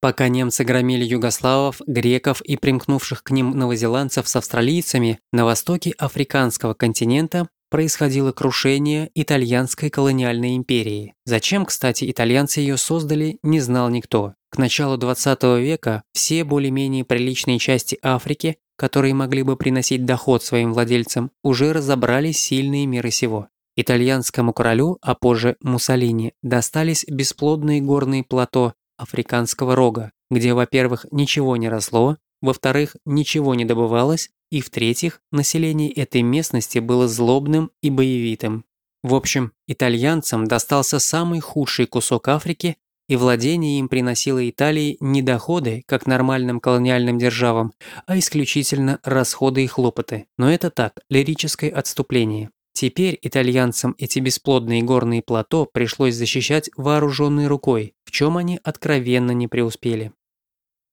Пока немцы громили югославов, греков и примкнувших к ним новозеландцев с австралийцами, на востоке африканского континента происходило крушение итальянской колониальной империи. Зачем, кстати, итальянцы ее создали, не знал никто. К началу 20 века все более-менее приличные части Африки, которые могли бы приносить доход своим владельцам, уже разобрали сильные миры сего. Итальянскому королю, а позже Муссолини, достались бесплодные горные плато Африканского рога, где, во-первых, ничего не росло, во-вторых, ничего не добывалось, и, в-третьих, население этой местности было злобным и боевитым. В общем, итальянцам достался самый худший кусок Африки, и владение им приносило Италии не доходы, как нормальным колониальным державам, а исключительно расходы и хлопоты. Но это так, лирическое отступление. Теперь итальянцам эти бесплодные горные плато пришлось защищать вооруженной рукой, в чем они откровенно не преуспели.